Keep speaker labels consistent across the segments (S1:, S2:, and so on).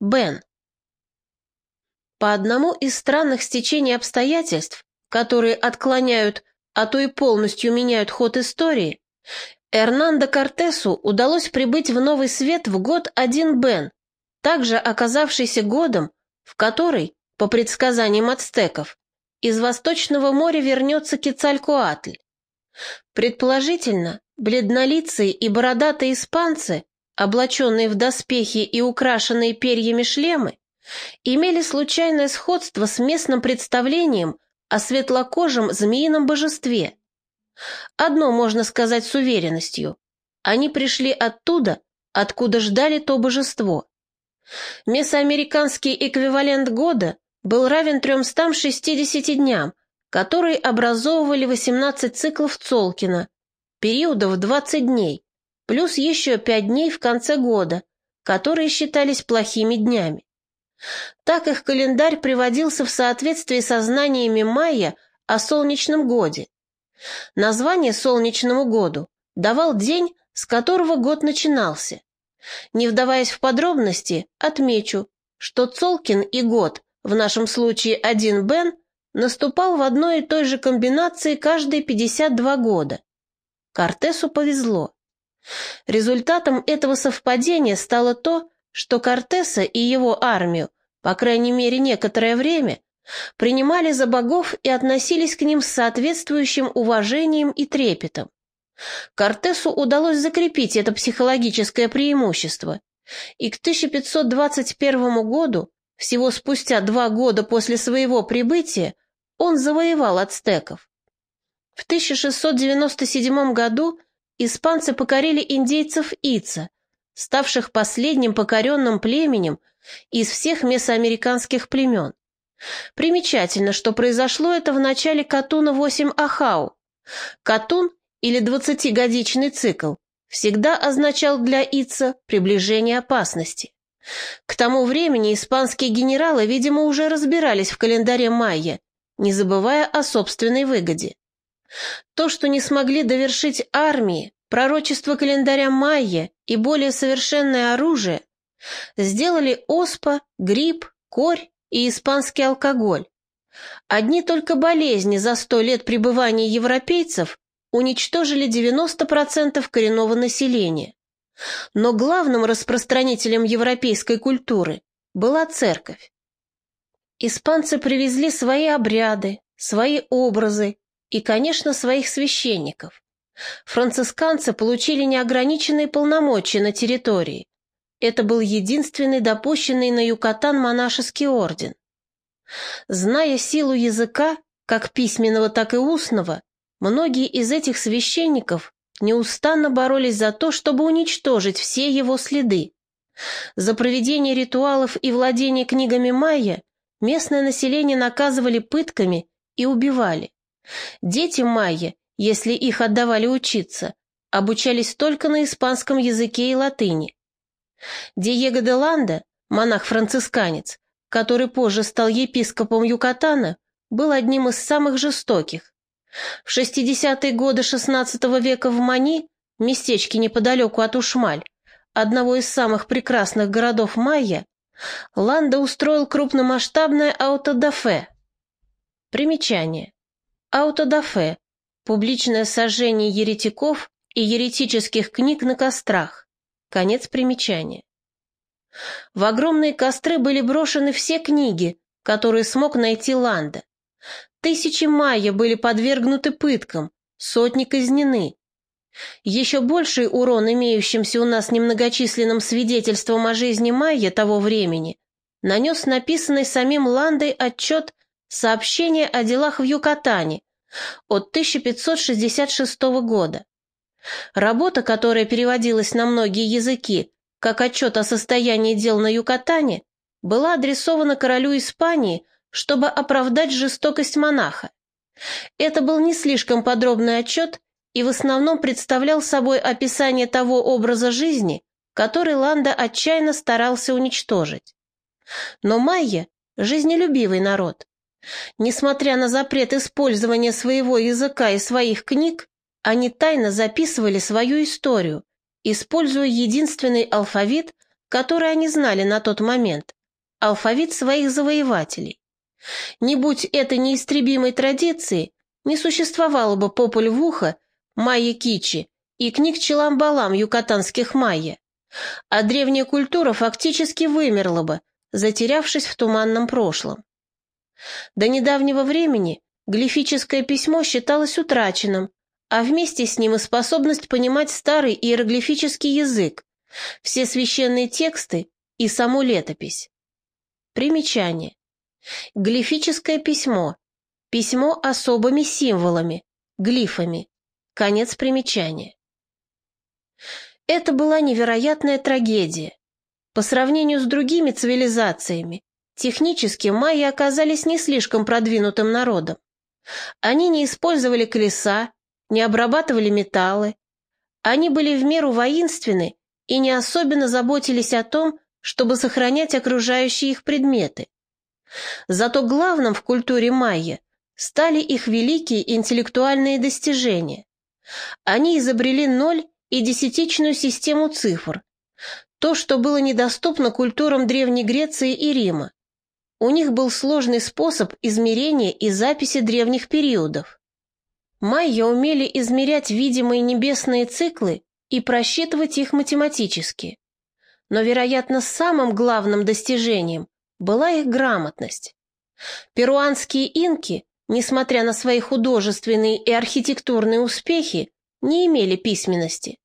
S1: Бен. По одному из странных стечений обстоятельств, которые отклоняют, а то и полностью меняют ход истории, Эрнандо Кортесу удалось прибыть в Новый Свет в год один Бен, также оказавшийся годом, в который, по предсказаниям ацтеков, из Восточного моря вернется Кецалькоатль. Предположительно, бледнолицые и бородатые испанцы, облаченные в доспехи и украшенные перьями шлемы, имели случайное сходство с местным представлением о светлокожем змеином божестве. Одно можно сказать с уверенностью. Они пришли оттуда, откуда ждали то божество. Месоамериканский эквивалент года был равен 360 дням, которые образовывали 18 циклов Цолкина, периодов 20 дней, плюс еще 5 дней в конце года, которые считались плохими днями. Так их календарь приводился в соответствии со знаниями майя о солнечном годе. Название солнечному году давал день, с которого год начинался. Не вдаваясь в подробности, отмечу, что Цолкин и год, в нашем случае один Бен, наступал в одной и той же комбинации каждые 52 года. Кортесу повезло. Результатом этого совпадения стало то, что Кортеса и его армию, по крайней мере некоторое время, принимали за богов и относились к ним с соответствующим уважением и трепетом. Кортесу удалось закрепить это психологическое преимущество, и к 1521 году, всего спустя два года после своего прибытия, он завоевал ацтеков. В 1697 году испанцы покорили индейцев Ица, ставших последним покоренным племенем из всех месоамериканских племен. Примечательно, что произошло это в начале Катуна 8 Ахау. Катун, или двадцатигодичный цикл, всегда означал для Ица приближение опасности. К тому времени испанские генералы, видимо, уже разбирались в календаре майя, не забывая о собственной выгоде. То, что не смогли довершить армии, пророчество календаря Майя и более совершенное оружие сделали оспа, грипп, корь и испанский алкоголь. Одни только болезни за сто лет пребывания европейцев уничтожили 90% коренного населения. Но главным распространителем европейской культуры была церковь. Испанцы привезли свои обряды, свои образы и, конечно, своих священников. Францисканцы получили неограниченные полномочия на территории. Это был единственный допущенный на Юкатан монашеский орден. Зная силу языка, как письменного, так и устного, многие из этих священников неустанно боролись за то, чтобы уничтожить все его следы. За проведение ритуалов и владение книгами майя местное население наказывали пытками и убивали. Дети майя если их отдавали учиться, обучались только на испанском языке и латыни. Диего де Ланда, монах-францисканец, который позже стал епископом Юкатана, был одним из самых жестоких. В 60-е годы XVI века в Мани, местечке неподалеку от Ушмаль, одного из самых прекрасных городов майя, Ланда устроил крупномасштабное аутодафе. Примечание. Аутодафе Публичное сожжение еретиков и еретических книг на кострах. Конец примечания. В огромные костры были брошены все книги, которые смог найти Ланда. Тысячи майя были подвергнуты пыткам, сотни казнены. Еще больший урон, имеющимся у нас немногочисленным свидетельством о жизни майя того времени, нанес написанный самим Ландой отчет «Сообщение о делах в Юкатане», от 1566 года. Работа, которая переводилась на многие языки, как отчет о состоянии дел на Юкатане, была адресована королю Испании, чтобы оправдать жестокость монаха. Это был не слишком подробный отчет и в основном представлял собой описание того образа жизни, который Ланда отчаянно старался уничтожить. Но майя – жизнелюбивый народ. Несмотря на запрет использования своего языка и своих книг, они тайно записывали свою историю, используя единственный алфавит, который они знали на тот момент, алфавит своих завоевателей. Не будь этой неистребимой традиции, не существовало бы популь в ухо майя кичи и книг Челамбалам юкатанских майя, а древняя культура фактически вымерла бы, затерявшись в туманном прошлом. До недавнего времени глифическое письмо считалось утраченным, а вместе с ним и способность понимать старый иероглифический язык, все священные тексты и саму летопись. Примечание. Глифическое письмо. Письмо особыми символами, глифами. Конец примечания. Это была невероятная трагедия. По сравнению с другими цивилизациями, технически майи оказались не слишком продвинутым народом. Они не использовали колеса, не обрабатывали металлы. Они были в меру воинственны и не особенно заботились о том, чтобы сохранять окружающие их предметы. Зато главным в культуре майя стали их великие интеллектуальные достижения. Они изобрели ноль и десятичную систему цифр, то, что было недоступно культурам Древней Греции и Рима. У них был сложный способ измерения и записи древних периодов. Майя умели измерять видимые небесные циклы и просчитывать их математически. Но, вероятно, самым главным достижением была их грамотность. Перуанские инки, несмотря на свои художественные и архитектурные успехи, не имели письменности.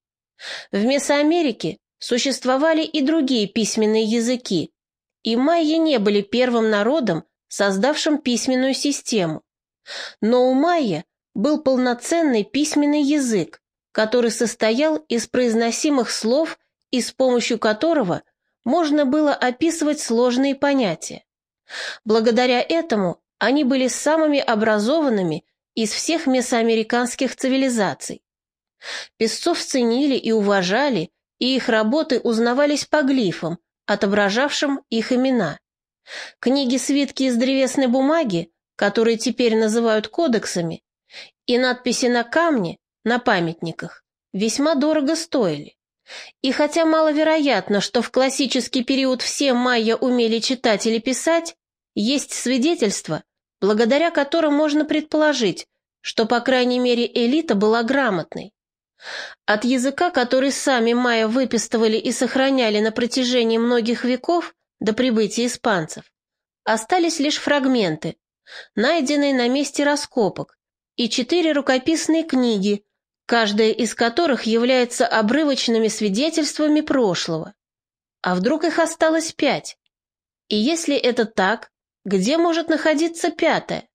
S1: В Месоамерике существовали и другие письменные языки, и майя не были первым народом, создавшим письменную систему. Но у майя был полноценный письменный язык, который состоял из произносимых слов и с помощью которого можно было описывать сложные понятия. Благодаря этому они были самыми образованными из всех месоамериканских цивилизаций. Песцов ценили и уважали, и их работы узнавались по глифам, отображавшим их имена. Книги-свитки из древесной бумаги, которые теперь называют кодексами, и надписи на камне, на памятниках, весьма дорого стоили. И хотя маловероятно, что в классический период все майя умели читать или писать, есть свидетельства, благодаря которым можно предположить, что, по крайней мере, элита была грамотной. От языка, который сами майя выписывали и сохраняли на протяжении многих веков до прибытия испанцев, остались лишь фрагменты, найденные на месте раскопок, и четыре рукописные книги, каждая из которых является обрывочными свидетельствами прошлого. А вдруг их осталось пять? И если это так, где может находиться пятая?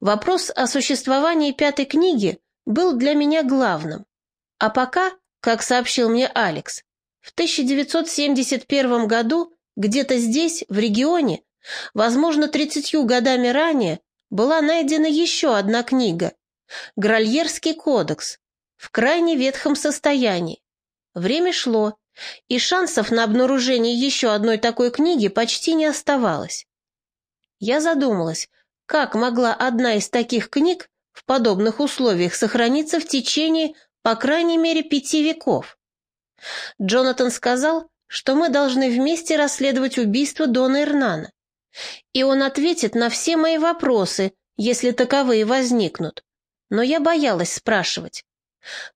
S1: Вопрос о существовании пятой книги был для меня главным. А пока, как сообщил мне Алекс, в 1971 году где-то здесь, в регионе, возможно, 30 годами ранее, была найдена еще одна книга «Гральерский кодекс» в крайне ветхом состоянии. Время шло, и шансов на обнаружение еще одной такой книги почти не оставалось. Я задумалась, как могла одна из таких книг в подобных условиях сохраниться в течение, по крайней мере, пяти веков. Джонатан сказал, что мы должны вместе расследовать убийство Дона Эрнана. И он ответит на все мои вопросы, если таковые возникнут. Но я боялась спрашивать.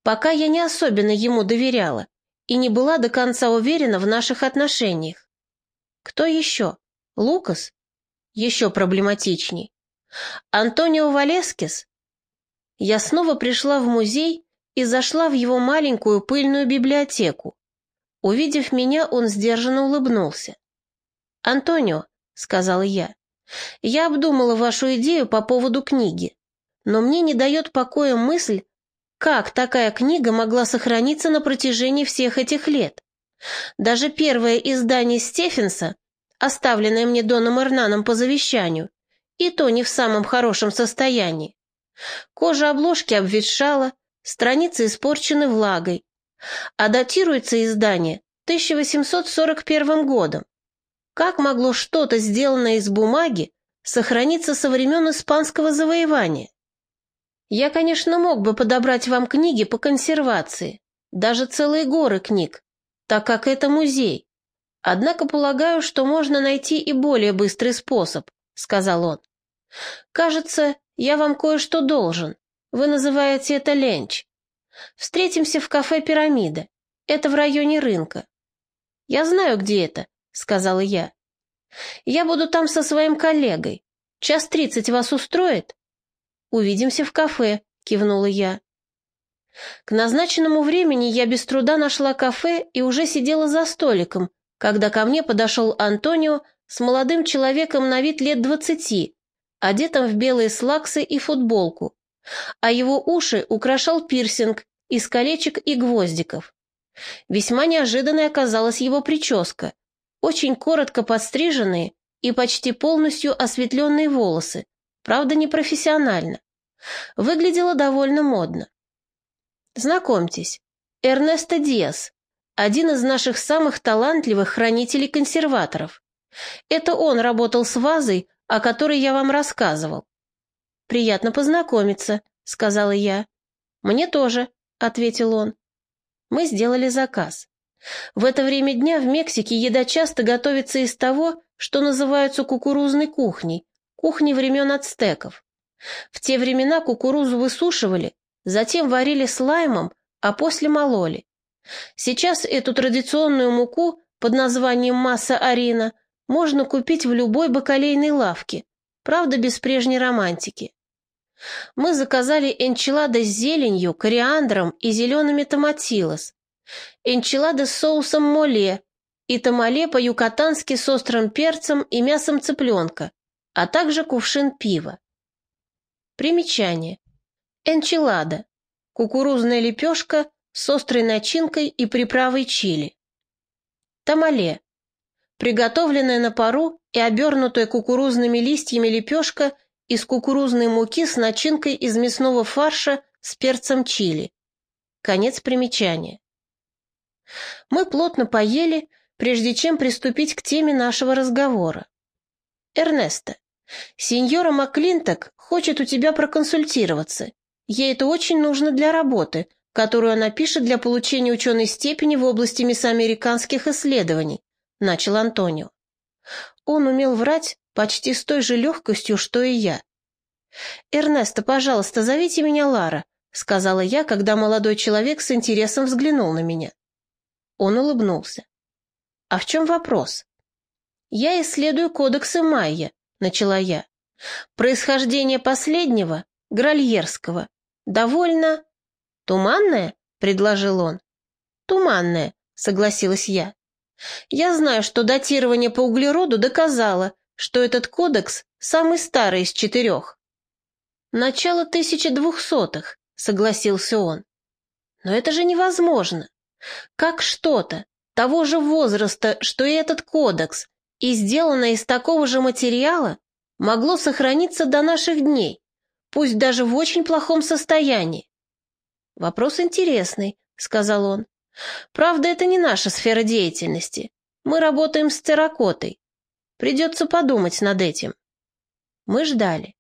S1: Пока я не особенно ему доверяла и не была до конца уверена в наших отношениях. Кто еще? Лукас? Еще проблематичней. Антонио Валескис? Я снова пришла в музей и зашла в его маленькую пыльную библиотеку. Увидев меня, он сдержанно улыбнулся. «Антонио, — сказала я. «Я обдумала вашу идею по поводу книги, но мне не дает покоя мысль, как такая книга могла сохраниться на протяжении всех этих лет. Даже первое издание Стефенса, оставленное мне Доном Эрнаном по завещанию, и то не в самом хорошем состоянии. Кожа обложки обветшала, страницы испорчены влагой, а датируется издание 1841 годом. Как могло что-то, сделанное из бумаги, сохраниться со времен испанского завоевания? Я, конечно, мог бы подобрать вам книги по консервации, даже целые горы книг, так как это музей. Однако полагаю, что можно найти и более быстрый способ», — сказал он. «Кажется, я вам кое-что должен. Вы называете это ленч. Встретимся в кафе «Пирамида». Это в районе рынка». «Я знаю, где это», — сказала я. «Я буду там со своим коллегой. Час тридцать вас устроит?» «Увидимся в кафе», — кивнула я. К назначенному времени я без труда нашла кафе и уже сидела за столиком, когда ко мне подошел Антонио с молодым человеком на вид лет двадцати, одетым в белые слаксы и футболку, а его уши украшал пирсинг из колечек и гвоздиков. Весьма неожиданной оказалась его прическа, очень коротко подстриженные и почти полностью осветленные волосы, правда непрофессионально. Выглядело довольно модно. Знакомьтесь, Эрнесто Диас, один из наших самых талантливых хранителей-консерваторов. Это он работал с вазой, о которой я вам рассказывал. «Приятно познакомиться», — сказала я. «Мне тоже», — ответил он. Мы сделали заказ. В это время дня в Мексике еда часто готовится из того, что называется кукурузной кухней, кухней времен ацтеков. В те времена кукурузу высушивали, затем варили с лаймом, а после мололи. Сейчас эту традиционную муку под названием масса арина можно купить в любой бакалейной лавке, правда, без прежней романтики. Мы заказали энчилады с зеленью, кориандром и зелеными томатилос, энчилады с соусом моле и тамале по-юкатански с острым перцем и мясом цыпленка, а также кувшин пива. Примечание. Энчилада. Кукурузная лепешка с острой начинкой и приправой чили. Тамале. Приготовленная на пару и обернутая кукурузными листьями лепешка из кукурузной муки с начинкой из мясного фарша с перцем чили. Конец примечания. Мы плотно поели, прежде чем приступить к теме нашего разговора. «Эрнесто, сеньора Маклинток хочет у тебя проконсультироваться. Ей это очень нужно для работы, которую она пишет для получения ученой степени в области месоамериканских исследований», — начал Антонио. Он умел врать почти с той же легкостью, что и я. «Эрнесто, пожалуйста, зовите меня Лара», — сказала я, когда молодой человек с интересом взглянул на меня. Он улыбнулся. «А в чем вопрос?» «Я исследую кодексы Майя», — начала я. «Происхождение последнего, Гральерского, довольно...» «Туманное?» — предложил он. «Туманное», — согласилась я. «Я знаю, что датирование по углероду доказало, что этот кодекс самый старый из четырех». «Начало 1200-х», — согласился он. «Но это же невозможно. Как что-то того же возраста, что и этот кодекс, и сделанное из такого же материала, могло сохраниться до наших дней, пусть даже в очень плохом состоянии. «Вопрос интересный», — сказал он. «Правда, это не наша сфера деятельности. Мы работаем с терракотой. Придется подумать над этим». Мы ждали.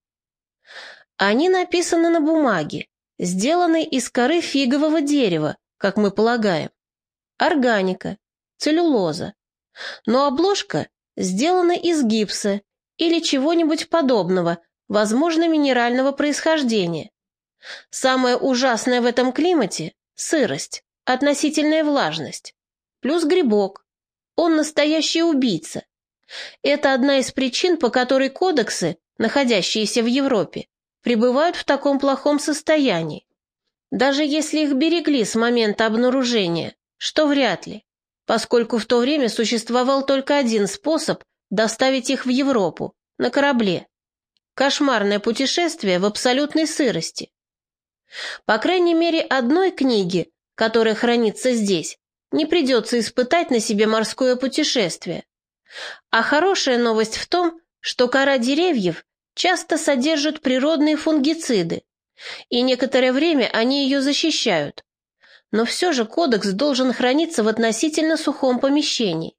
S1: Они написаны на бумаге, сделаны из коры фигового дерева, как мы полагаем. Органика, целлюлоза. Но обложка сделана из гипса или чего-нибудь подобного, возможно, минерального происхождения. Самое ужасное в этом климате – сырость, относительная влажность. Плюс грибок. Он настоящий убийца. Это одна из причин, по которой кодексы, находящиеся в Европе, пребывают в таком плохом состоянии. Даже если их берегли с момента обнаружения, что вряд ли, поскольку в то время существовал только один способ доставить их в Европу – на корабле. Кошмарное путешествие в абсолютной сырости. По крайней мере, одной книги, которая хранится здесь, не придется испытать на себе морское путешествие. А хорошая новость в том, что кора деревьев часто содержит природные фунгициды, и некоторое время они ее защищают. Но все же кодекс должен храниться в относительно сухом помещении.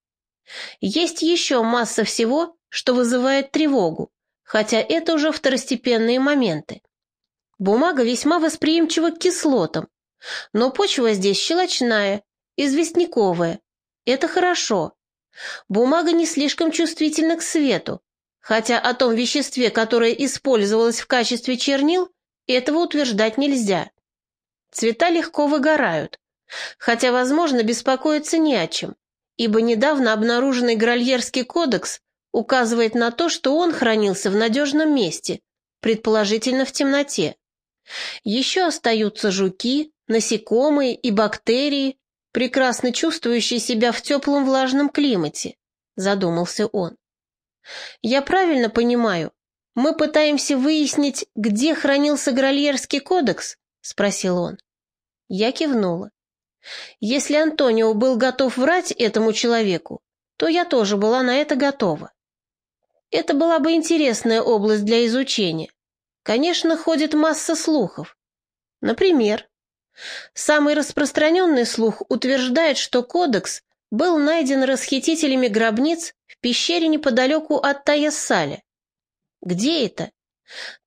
S1: Есть еще масса всего, что вызывает тревогу, хотя это уже второстепенные моменты. Бумага весьма восприимчива к кислотам, но почва здесь щелочная, известняковая, Это хорошо. Бумага не слишком чувствительна к свету, хотя о том веществе, которое использовалось в качестве чернил, этого утверждать нельзя. Цвета легко выгорают, хотя, возможно, беспокоиться не о чем, ибо недавно обнаруженный Гральерский кодекс указывает на то, что он хранился в надежном месте, предположительно в темноте. Еще остаются жуки, насекомые и бактерии, прекрасно чувствующие себя в теплом влажном климате, задумался он. Я правильно понимаю, мы пытаемся выяснить, где хранился Гральерский кодекс? спросил он. Я кивнула. Если Антонио был готов врать этому человеку, то я тоже была на это готова. Это была бы интересная область для изучения. Конечно, ходит масса слухов. Например, самый распространенный слух утверждает, что кодекс был найден расхитителями гробниц в пещере неподалеку от Таяссаля. Где это?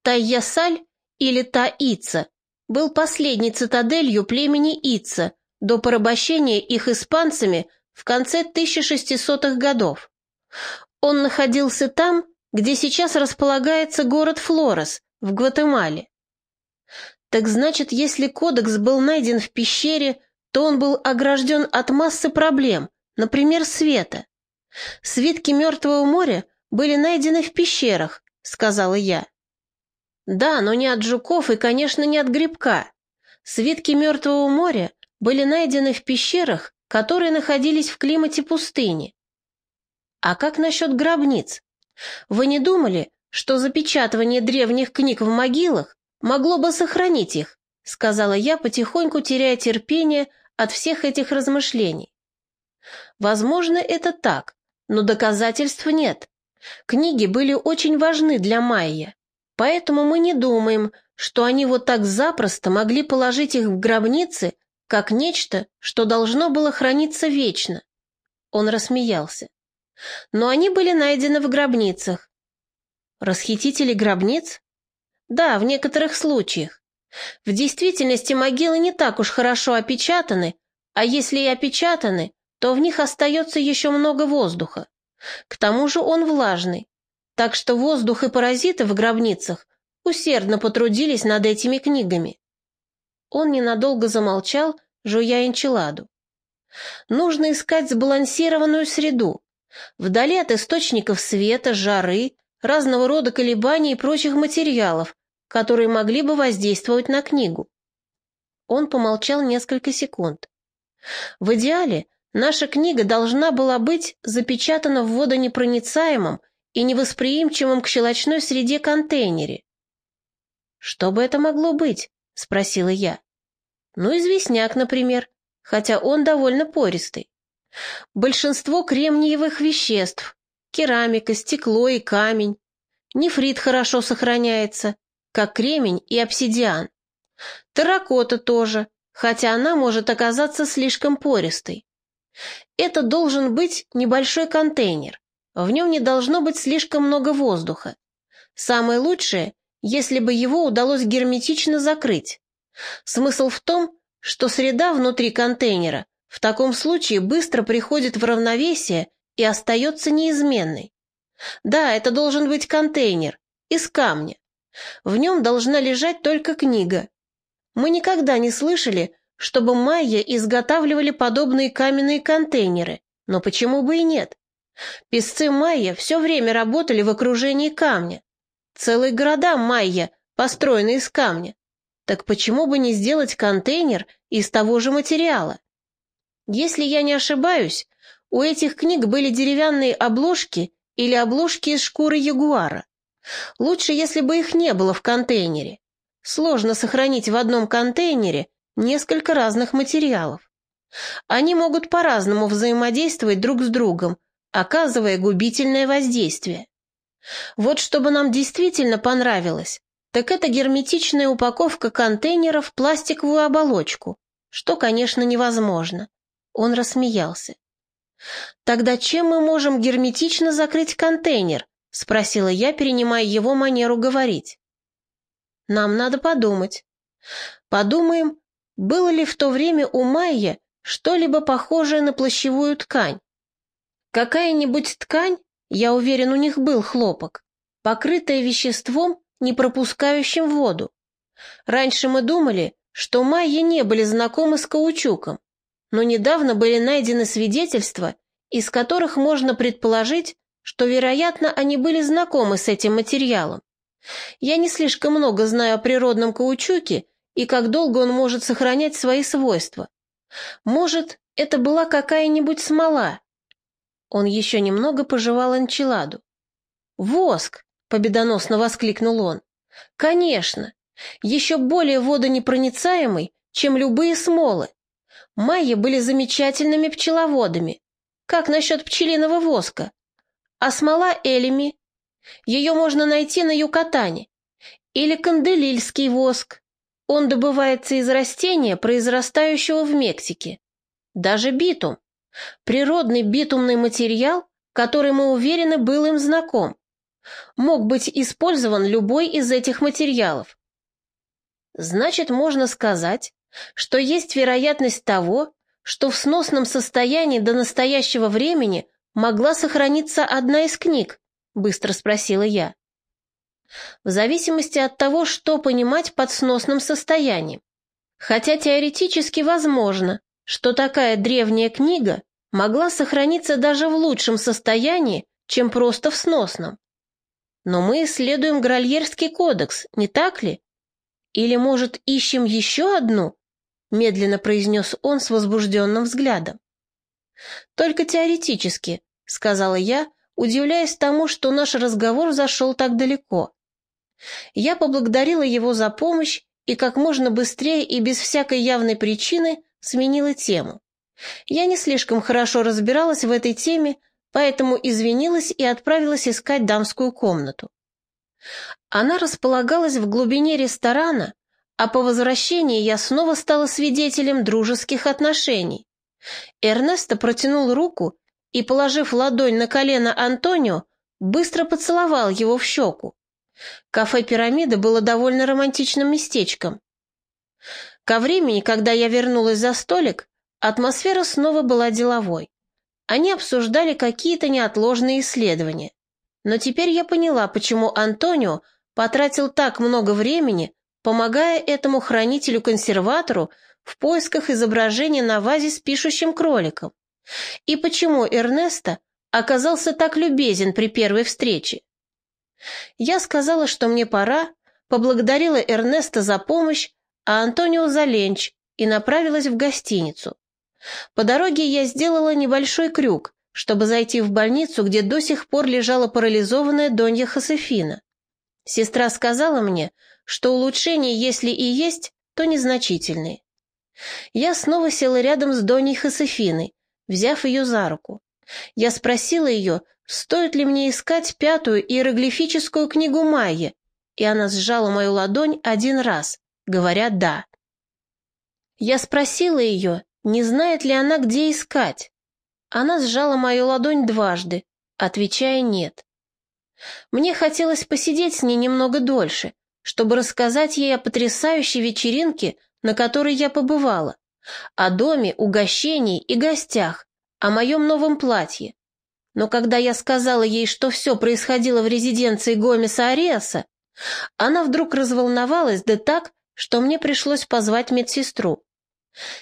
S1: Таяссаль или Таица был последней цитаделью племени Ица до порабощения их испанцами в конце 1600-х годов. Он находился там, где сейчас располагается город Флорес в Гватемале. Так значит, если кодекс был найден в пещере, то он был огражден от массы проблем, например, света. Свитки Мертвого моря были найдены в пещерах, сказала я. Да, но не от жуков и, конечно, не от грибка. Свитки Мертвого моря были найдены в пещерах, которые находились в климате пустыни. А как насчет гробниц? Вы не думали, что запечатывание древних книг в могилах могло бы сохранить их, сказала я, потихоньку теряя терпение от всех этих размышлений. Возможно, это так, но доказательств нет. Книги были очень важны для Майя, поэтому мы не думаем, что они вот так запросто могли положить их в гробницы, как нечто, что должно было храниться вечно. Он рассмеялся. Но они были найдены в гробницах. Расхитители гробниц? Да, в некоторых случаях. В действительности могилы не так уж хорошо опечатаны, а если и опечатаны, то в них остается еще много воздуха. К тому же он влажный, так что воздух и паразиты в гробницах усердно потрудились над этими книгами. Он ненадолго замолчал, жуя энчиладу. Нужно искать сбалансированную среду, вдали от источников света, жары, разного рода колебаний и прочих материалов, которые могли бы воздействовать на книгу. Он помолчал несколько секунд. В идеале наша книга должна была быть запечатана в водонепроницаемом и невосприимчивом к щелочной среде контейнере. «Что бы это могло быть?» — спросила я. «Ну, известняк, например, хотя он довольно пористый. Большинство кремниевых веществ, керамика, стекло и камень. Нефрит хорошо сохраняется, как кремень и обсидиан. Терракота тоже, хотя она может оказаться слишком пористой. Это должен быть небольшой контейнер. В нем не должно быть слишком много воздуха. Самое лучшее, если бы его удалось герметично закрыть. Смысл в том, что среда внутри контейнера в таком случае быстро приходит в равновесие и остается неизменной. Да, это должен быть контейнер из камня. В нем должна лежать только книга. Мы никогда не слышали, чтобы майя изготавливали подобные каменные контейнеры, но почему бы и нет? Песцы майя все время работали в окружении камня. Целые города майя построены из камня. Так почему бы не сделать контейнер из того же материала? Если я не ошибаюсь, у этих книг были деревянные обложки или обложки из шкуры ягуара. Лучше, если бы их не было в контейнере. Сложно сохранить в одном контейнере несколько разных материалов. Они могут по-разному взаимодействовать друг с другом, оказывая губительное воздействие. Вот чтобы нам действительно понравилось, так это герметичная упаковка контейнера в пластиковую оболочку, что, конечно, невозможно. Он рассмеялся. «Тогда чем мы можем герметично закрыть контейнер?» — спросила я, перенимая его манеру говорить. «Нам надо подумать. Подумаем, было ли в то время у Майя что-либо похожее на плащевую ткань. Какая-нибудь ткань, я уверен, у них был хлопок, покрытая веществом, не пропускающим воду. Раньше мы думали, что майя не были знакомы с каучуком, но недавно были найдены свидетельства, из которых можно предположить, что, вероятно, они были знакомы с этим материалом. Я не слишком много знаю о природном каучуке и как долго он может сохранять свои свойства. Может, это была какая-нибудь смола. Он еще немного пожевал анчеладу. «Воск!» — победоносно воскликнул он. «Конечно! Еще более водонепроницаемый, чем любые смолы. Майя были замечательными пчеловодами. Как насчет пчелиного воска? А смола Элеми? Ее можно найти на Юкатане. Или канделильский воск. Он добывается из растения, произрастающего в Мексике. Даже битум. Природный битумный материал, который, мы уверены, был им знаком. Мог быть использован любой из этих материалов. Значит, можно сказать, что есть вероятность того, что в сносном состоянии до настоящего времени могла сохраниться одна из книг, быстро спросила я в зависимости от того, что понимать под сносным состоянием. Хотя теоретически возможно, что такая древняя книга могла сохраниться даже в лучшем состоянии, чем просто в сносном. Но мы исследуем Гральерский кодекс, не так ли? Или, может, ищем еще одну? Медленно произнес он с возбужденным взглядом. Только теоретически, сказала я, удивляясь тому, что наш разговор зашел так далеко. Я поблагодарила его за помощь и как можно быстрее и без всякой явной причины сменила тему. Я не слишком хорошо разбиралась в этой теме, поэтому извинилась и отправилась искать дамскую комнату. Она располагалась в глубине ресторана, а по возвращении я снова стала свидетелем дружеских отношений. Эрнесто протянул руку и, положив ладонь на колено Антонио, быстро поцеловал его в щеку. Кафе «Пирамида» было довольно романтичным местечком. Ко времени, когда я вернулась за столик, атмосфера снова была деловой. Они обсуждали какие-то неотложные исследования. Но теперь я поняла, почему Антонио потратил так много времени, помогая этому хранителю-консерватору в поисках изображения на вазе с пишущим кроликом. И почему Эрнесто оказался так любезен при первой встрече. Я сказала, что мне пора, поблагодарила Эрнеста за помощь, а Антонио за ленч и направилась в гостиницу. По дороге я сделала небольшой крюк, чтобы зайти в больницу, где до сих пор лежала парализованная Донья Хосефина. Сестра сказала мне, что улучшения, если и есть, то незначительные. Я снова села рядом с Доней Хосефиной, взяв ее за руку. Я спросила ее, стоит ли мне искать пятую иероглифическую книгу Майи, и она сжала мою ладонь один раз, говоря «да». Я спросила ее, не знает ли она, где искать. Она сжала мою ладонь дважды, отвечая «нет». Мне хотелось посидеть с ней немного дольше, чтобы рассказать ей о потрясающей вечеринке, на которой я побывала, о доме, угощении и гостях, о моем новом платье. Но когда я сказала ей, что все происходило в резиденции Гомеса Ариаса, она вдруг разволновалась, да так, что мне пришлось позвать медсестру.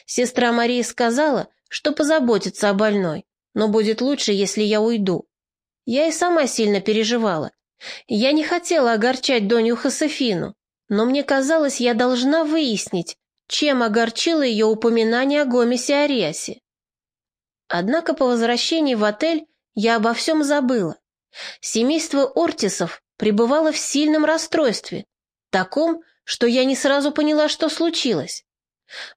S1: Сестра Мария сказала, что позаботится о больной, но будет лучше, если я уйду. Я и сама сильно переживала. Я не хотела огорчать Донью Хосефину, но мне казалось, я должна выяснить, чем огорчило ее упоминание о Гомесе Ариасе. Однако по возвращении в отель я обо всем забыла. Семейство Ортисов пребывало в сильном расстройстве, таком, что я не сразу поняла, что случилось.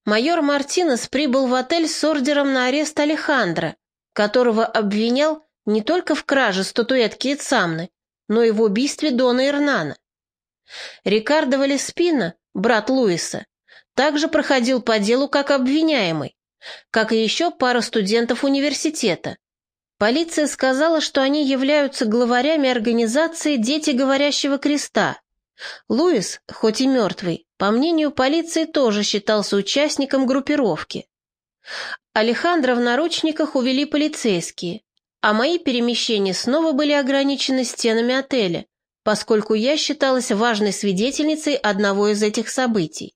S1: Майор Мартинес прибыл в отель с ордером на арест Алехандро, которого обвинял не только в краже статуэтки Ицамны, но и в убийстве Дона Ирнана. Рикардо Валеспина, брат Луиса, также проходил по делу как обвиняемый, как и еще пара студентов университета. Полиция сказала, что они являются главарями организации «Дети говорящего креста». Луис, хоть и мертвый, по мнению полиции тоже считался участником группировки. Алехандро в наручниках увели полицейские, а мои перемещения снова были ограничены стенами отеля, поскольку я считалась важной свидетельницей одного из этих событий.